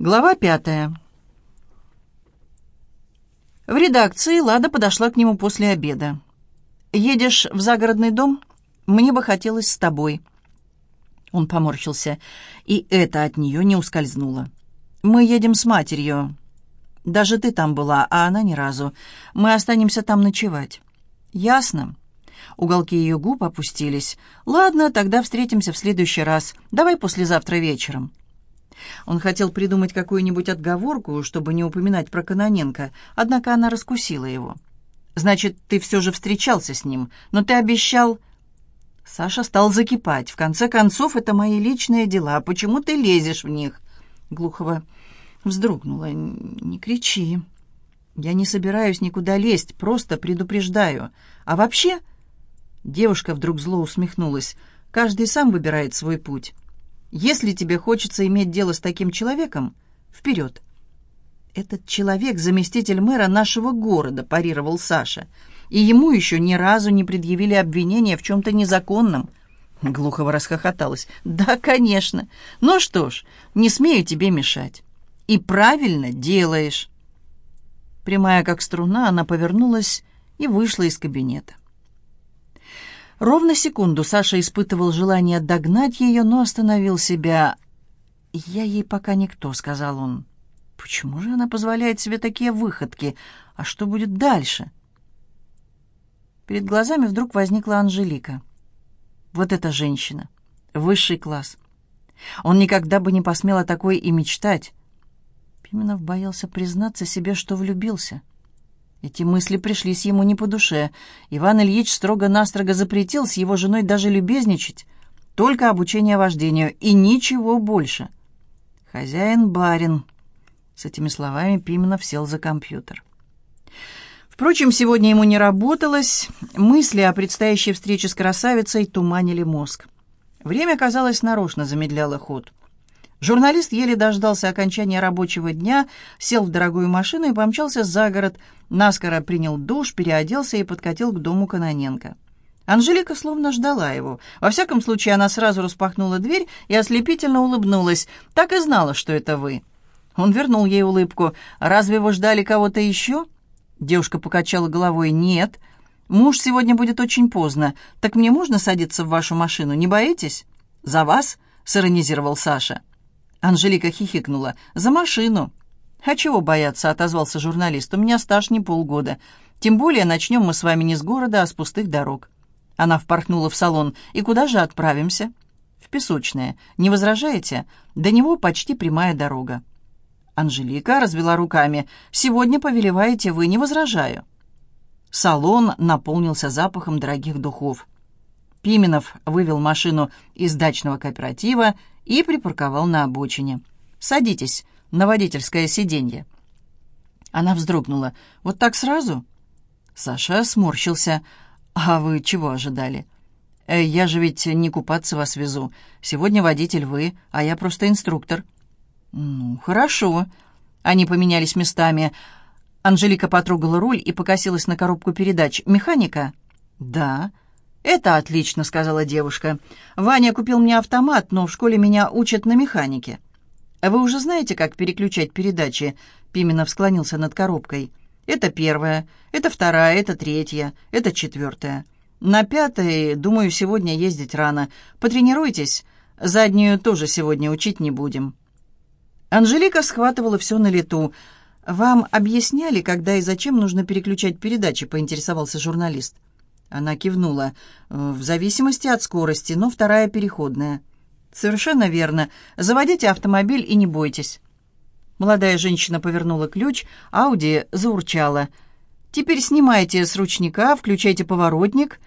Глава пятая. В редакции Лада подошла к нему после обеда. «Едешь в загородный дом? Мне бы хотелось с тобой». Он поморщился, и это от нее не ускользнуло. «Мы едем с матерью. Даже ты там была, а она ни разу. Мы останемся там ночевать». «Ясно». Уголки ее губ опустились. «Ладно, тогда встретимся в следующий раз. Давай послезавтра вечером». Он хотел придумать какую-нибудь отговорку, чтобы не упоминать про Каноненко, однако она раскусила его. «Значит, ты все же встречался с ним, но ты обещал...» Саша стал закипать. «В конце концов, это мои личные дела. Почему ты лезешь в них?» Глухова вздрогнула. «Не кричи. Я не собираюсь никуда лезть, просто предупреждаю. А вообще...» Девушка вдруг зло усмехнулась. «Каждый сам выбирает свой путь». Если тебе хочется иметь дело с таким человеком, вперед. Этот человек — заместитель мэра нашего города, парировал Саша. И ему еще ни разу не предъявили обвинения в чем-то незаконном. Глухова расхохоталась. «Да, конечно. Ну что ж, не смею тебе мешать. И правильно делаешь». Прямая как струна, она повернулась и вышла из кабинета. Ровно секунду Саша испытывал желание догнать ее, но остановил себя. «Я ей пока никто», — сказал он. «Почему же она позволяет себе такие выходки? А что будет дальше?» Перед глазами вдруг возникла Анжелика. Вот эта женщина. Высший класс. Он никогда бы не посмел о такой и мечтать. Пименов боялся признаться себе, что влюбился. Эти мысли пришлись ему не по душе. Иван Ильич строго-настрого запретил с его женой даже любезничать, только обучение вождению и ничего больше. «Хозяин-барин». С этими словами Пименов сел за компьютер. Впрочем, сегодня ему не работалось. Мысли о предстоящей встрече с красавицей туманили мозг. Время, казалось, нарочно замедляло ход. Журналист еле дождался окончания рабочего дня, сел в дорогую машину и помчался за город, наскоро принял душ, переоделся и подкатил к дому Каноненко. Анжелика словно ждала его. Во всяком случае, она сразу распахнула дверь и ослепительно улыбнулась. «Так и знала, что это вы». Он вернул ей улыбку. «Разве вы ждали кого-то еще?» Девушка покачала головой. «Нет. Муж сегодня будет очень поздно. Так мне можно садиться в вашу машину? Не боитесь?» «За вас?» — сиронизировал Саша. Анжелика хихикнула. «За машину». «А чего бояться?» — отозвался журналист. «У меня стаж не полгода. Тем более начнем мы с вами не с города, а с пустых дорог». Она впорхнула в салон. «И куда же отправимся?» «В Песочное. Не возражаете? До него почти прямая дорога». Анжелика развела руками. «Сегодня повелеваете вы, не возражаю». Салон наполнился запахом дорогих духов. Пименов вывел машину из дачного кооператива и припарковал на обочине. «Садитесь на водительское сиденье». Она вздрогнула. «Вот так сразу?» Саша сморщился. «А вы чего ожидали?» «Э, «Я же ведь не купаться вас везу. Сегодня водитель вы, а я просто инструктор». «Ну, хорошо». Они поменялись местами. Анжелика потрогала руль и покосилась на коробку передач. «Механика?» «Да». «Это отлично», — сказала девушка. «Ваня купил мне автомат, но в школе меня учат на механике». «Вы уже знаете, как переключать передачи?» Пименов склонился над коробкой. «Это первая, это вторая, это третья, это четвертая. На пятой, думаю, сегодня ездить рано. Потренируйтесь. Заднюю тоже сегодня учить не будем». Анжелика схватывала все на лету. «Вам объясняли, когда и зачем нужно переключать передачи?» — поинтересовался журналист. Она кивнула. «В зависимости от скорости, но вторая переходная». «Совершенно верно. Заводите автомобиль и не бойтесь». Молодая женщина повернула ключ, Ауди заурчала. «Теперь снимайте с ручника, включайте поворотник,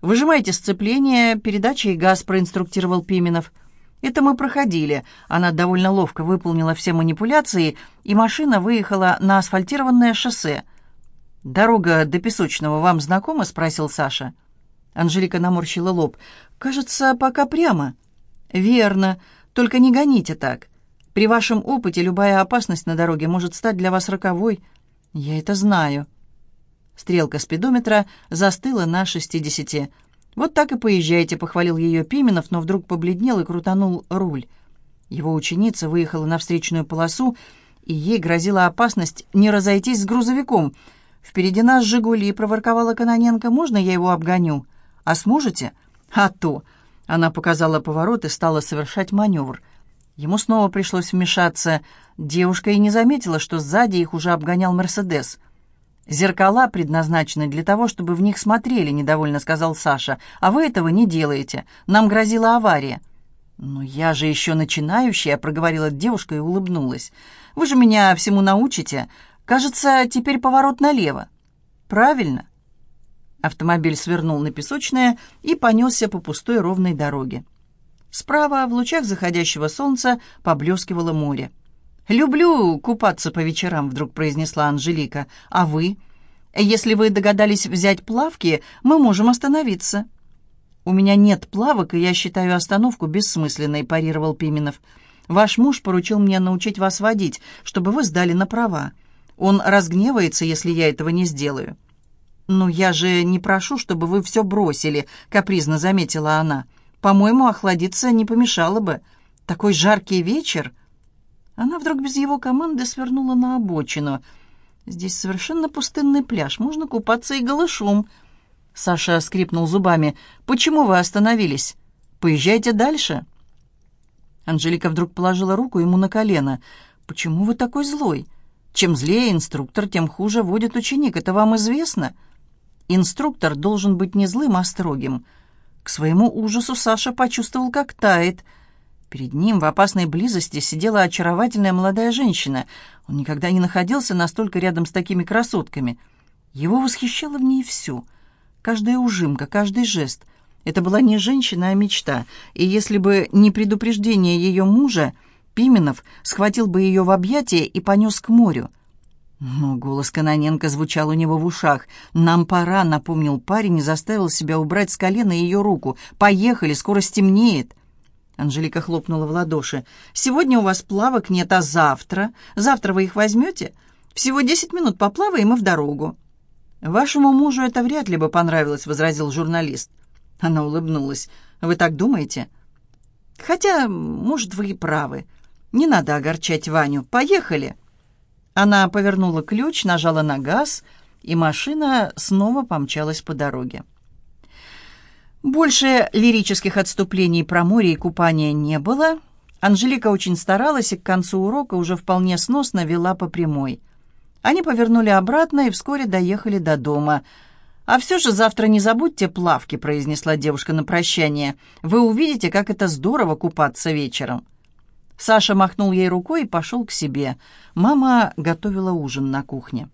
выжимайте сцепление, передача и газ», — проинструктировал Пименов. «Это мы проходили». Она довольно ловко выполнила все манипуляции, и машина выехала на асфальтированное шоссе — «Дорога до Песочного вам знакома?» — спросил Саша. Анжелика наморщила лоб. «Кажется, пока прямо». «Верно. Только не гоните так. При вашем опыте любая опасность на дороге может стать для вас роковой. Я это знаю». Стрелка спидометра застыла на шестидесяти. «Вот так и поезжайте», — похвалил ее Пименов, но вдруг побледнел и крутанул руль. Его ученица выехала на встречную полосу, и ей грозила опасность не разойтись с грузовиком. «Впереди нас «Жигули», — проворковала Каноненко. «Можно я его обгоню?» «А сможете?» «А то!» Она показала поворот и стала совершать маневр. Ему снова пришлось вмешаться. Девушка и не заметила, что сзади их уже обгонял «Мерседес». «Зеркала предназначены для того, чтобы в них смотрели», — недовольно сказал Саша. «А вы этого не делаете. Нам грозила авария». «Ну, я же еще начинающая», — проговорила девушка и улыбнулась. «Вы же меня всему научите. Кажется, теперь поворот налево». «Правильно». Автомобиль свернул на песочное и понесся по пустой ровной дороге. Справа, в лучах заходящего солнца, поблескивало море. «Люблю купаться по вечерам», — вдруг произнесла Анжелика. «А вы? Если вы догадались взять плавки, мы можем остановиться». «У меня нет плавок, и я считаю остановку бессмысленной», — парировал Пименов. «Ваш муж поручил мне научить вас водить, чтобы вы сдали на права. Он разгневается, если я этого не сделаю». «Ну, я же не прошу, чтобы вы все бросили», — капризно заметила она. «По-моему, охладиться не помешало бы. Такой жаркий вечер». Она вдруг без его команды свернула на обочину. «Здесь совершенно пустынный пляж, можно купаться и голышом». Саша скрипнул зубами. «Почему вы остановились? Поезжайте дальше». Анжелика вдруг положила руку ему на колено. «Почему вы такой злой? Чем злее инструктор, тем хуже водит ученик. Это вам известно?» Инструктор должен быть не злым, а строгим. К своему ужасу Саша почувствовал, как тает. Перед ним в опасной близости сидела очаровательная молодая женщина. Он никогда не находился настолько рядом с такими красотками. Его восхищало в ней все — Каждая ужимка, каждый жест. Это была не женщина, а мечта. И если бы не предупреждение ее мужа, Пименов схватил бы ее в объятия и понес к морю. Но голос Каноненко звучал у него в ушах. «Нам пора», — напомнил парень и заставил себя убрать с колена ее руку. «Поехали, скоро стемнеет». Анжелика хлопнула в ладоши. «Сегодня у вас плавок нет, а завтра? Завтра вы их возьмете? Всего десять минут поплаваем и в дорогу». «Вашему мужу это вряд ли бы понравилось», — возразил журналист. Она улыбнулась. «Вы так думаете?» «Хотя, может, вы и правы. Не надо огорчать Ваню. Поехали!» Она повернула ключ, нажала на газ, и машина снова помчалась по дороге. Больше лирических отступлений про море и купание не было. Анжелика очень старалась и к концу урока уже вполне сносно вела по прямой — они повернули обратно и вскоре доехали до дома. «А все же завтра не забудьте плавки», — произнесла девушка на прощание. «Вы увидите, как это здорово купаться вечером». Саша махнул ей рукой и пошел к себе. Мама готовила ужин на кухне.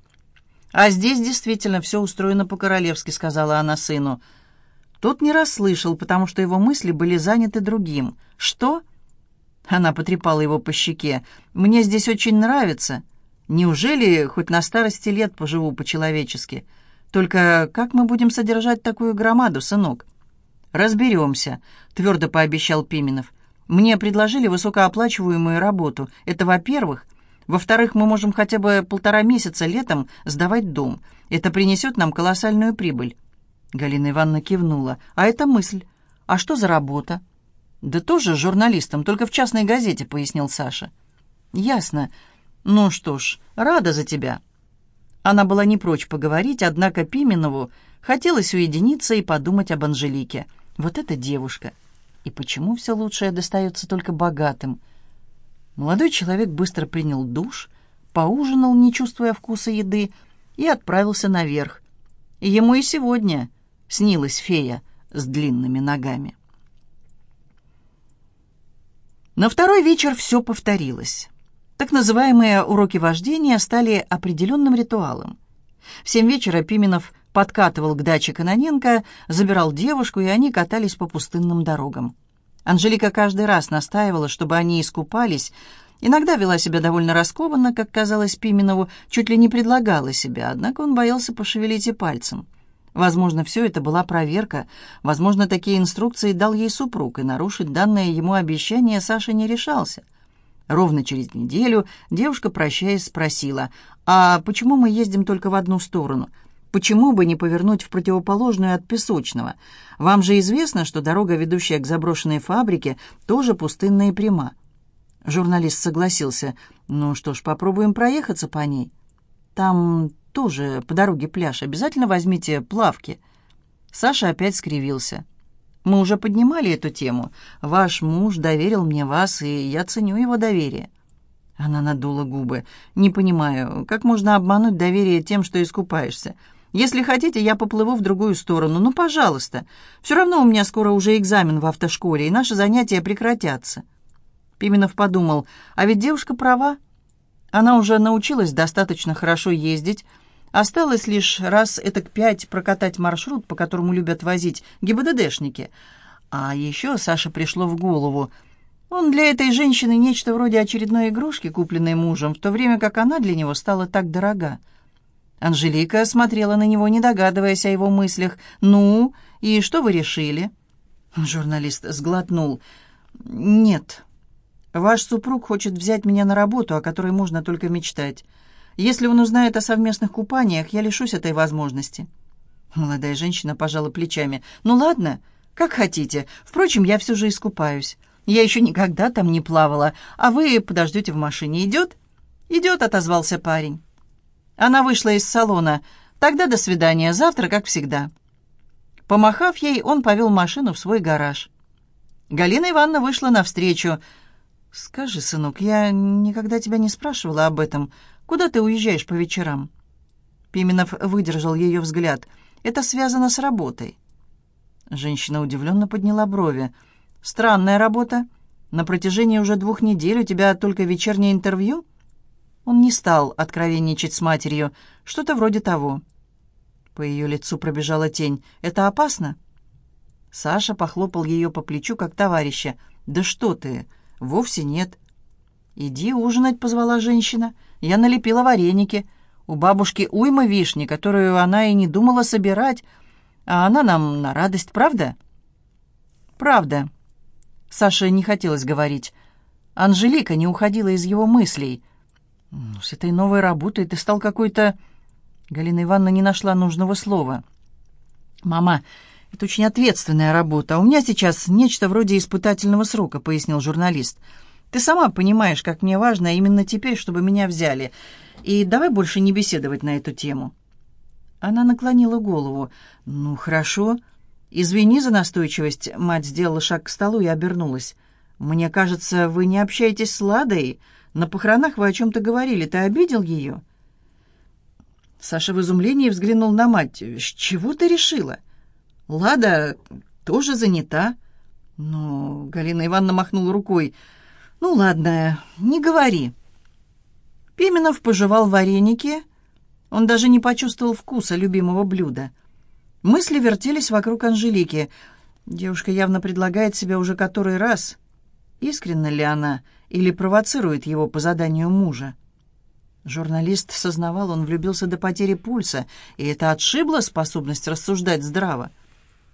«А здесь действительно все устроено по-королевски», — сказала она сыну. Тот не расслышал, потому что его мысли были заняты другим. «Что?» Она потрепала его по щеке. «Мне здесь очень нравится. Неужели хоть на старости лет поживу по-человечески? Только как мы будем содержать такую громаду, сынок?» «Разберемся», — твердо пообещал Пименов. «Мне предложили высокооплачиваемую работу. Это во-первых. Во-вторых, мы можем хотя бы полтора месяца летом сдавать дом. Это принесет нам колоссальную прибыль». Галина Ивановна кивнула. «А это мысль. А что за работа?» «Да тоже журналистом, только в частной газете», — пояснил Саша. «Ясно. «Ну что ж, рада за тебя». Она была не прочь поговорить, однако Пименову хотелось уединиться и подумать об Анжелике. Вот эта девушка. И почему все лучшее достается только богатым? Молодой человек быстро принял душ, поужинал, не чувствуя вкуса еды, и отправился наверх. ему и сегодня снилась фея с длинными ногами. На второй вечер все повторилось. Так называемые уроки вождения стали определенным ритуалом. В семь вечера Пименов подкатывал к даче Каноненко, забирал девушку, и они катались по пустынным дорогам. Анжелика каждый раз настаивала, чтобы они искупались, Иногда вела себя довольно раскованно, как казалось Пименову, чуть ли не предлагала себя, однако он боялся пошевелить и пальцем. Возможно, все это была проверка, возможно, такие инструкции дал ей супруг, и нарушить данное ему обещание Саша не решался. Ровно через неделю девушка, прощаясь, спросила, «А почему мы ездим только в одну сторону? Почему бы не повернуть в противоположную от Песочного? Вам же известно, что дорога, ведущая к заброшенной фабрике, тоже пустынная и пряма». Журналист согласился. «Ну что ж, попробуем проехаться по ней. Там тоже по дороге пляж. Обязательно возьмите плавки». Саша опять скривился. «Мы уже поднимали эту тему. Ваш муж доверил мне вас, и я ценю его доверие». Она надула губы. «Не понимаю, как можно обмануть доверие тем, что искупаешься? Если хотите, я поплыву в другую сторону. Ну, пожалуйста. Все равно у меня скоро уже экзамен в автошколе, и наши занятия прекратятся». Пименов подумал, а ведь девушка права. Она уже научилась достаточно хорошо ездить, Осталось лишь раз этак пять прокатать маршрут, по которому любят возить ГИБДДшники. А еще Саше пришло в голову. Он для этой женщины нечто вроде очередной игрушки, купленной мужем, в то время как она для него стала так дорога. Анжелика смотрела на него, не догадываясь о его мыслях. «Ну, и что вы решили?» Журналист сглотнул. «Нет. Ваш супруг хочет взять меня на работу, о которой можно только мечтать. Если он узнает о совместных купаниях, я лишусь этой возможности». Молодая женщина пожала плечами. «Ну ладно, как хотите. Впрочем, я все же искупаюсь. Я еще никогда там не плавала, а вы подождете в машине. Идет?» «Идет», — отозвался парень. Она вышла из салона. «Тогда до свидания. Завтра, как всегда». Помахав ей, он повел машину в свой гараж. Галина Ивановна вышла навстречу. «Скажи, сынок, я никогда тебя не спрашивала об этом. Куда ты уезжаешь по вечерам?» Пименов выдержал ее взгляд. «Это связано с работой». Женщина удивленно подняла брови. «Странная работа. На протяжении уже двух недель у тебя только вечернее интервью?» Он не стал откровенничать с матерью. Что-то вроде того. По ее лицу пробежала тень. «Это опасно?» Саша похлопал ее по плечу, как товарища. «Да что ты! Вовсе нет. «Иди ужинать», — позвала женщина. «Я налепила вареники. У бабушки уйма вишни, которую она и не думала собирать. А она нам на радость, правда?» «Правда». Саше не хотелось говорить. Анжелика не уходила из его мыслей. «Ну, «С этой новой работой ты стал какой-то...» Галина Ивановна не нашла нужного слова. «Мама, это очень ответственная работа. У меня сейчас нечто вроде испытательного срока», — пояснил. «Журналист». Ты сама понимаешь, как мне важно именно теперь, чтобы меня взяли. И давай больше не беседовать на эту тему». Она наклонила голову. «Ну, хорошо. Извини за настойчивость». Мать сделала шаг к столу и обернулась. «Мне кажется, вы не общаетесь с Ладой. На похоронах вы о чем-то говорили. Ты обидел ее?» Саша в изумлении взглянул на мать. «С чего ты решила?» «Лада тоже занята». «Ну...» — Галина Ивановна махнула рукой. «Ну ладно, не говори». Пименов пожевал вареники. Он даже не почувствовал вкуса любимого блюда. Мысли вертелись вокруг Анжелики. Девушка явно предлагает себя уже который раз. Искренна ли она или провоцирует его по заданию мужа? Журналист сознавал, он влюбился до потери пульса, и это отшибло способность рассуждать здраво.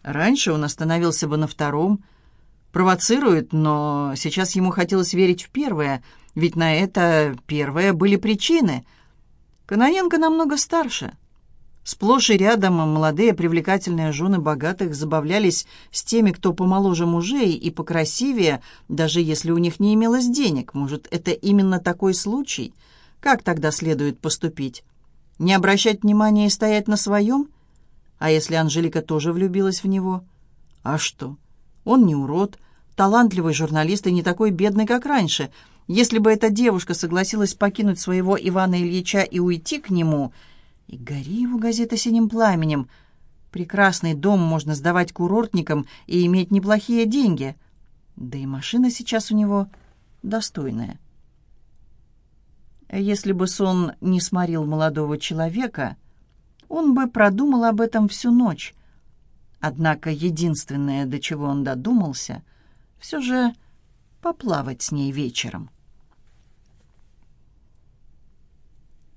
Раньше он остановился бы на втором – провоцирует, но сейчас ему хотелось верить в первое, ведь на это первое были причины. Каноненко намного старше. Сплошь и рядом молодые привлекательные жены богатых забавлялись с теми, кто помоложе мужей и покрасивее, даже если у них не имелось денег. Может, это именно такой случай? Как тогда следует поступить? Не обращать внимания и стоять на своем? А если Анжелика тоже влюбилась в него? А что? Он не урод, талантливый журналист и не такой бедный, как раньше. Если бы эта девушка согласилась покинуть своего Ивана Ильича и уйти к нему... И гори его газета синим пламенем. Прекрасный дом можно сдавать курортникам и иметь неплохие деньги. Да и машина сейчас у него достойная. Если бы сон не сморил молодого человека, он бы продумал об этом всю ночь. Однако единственное, до чего он додумался — все же поплавать с ней вечером.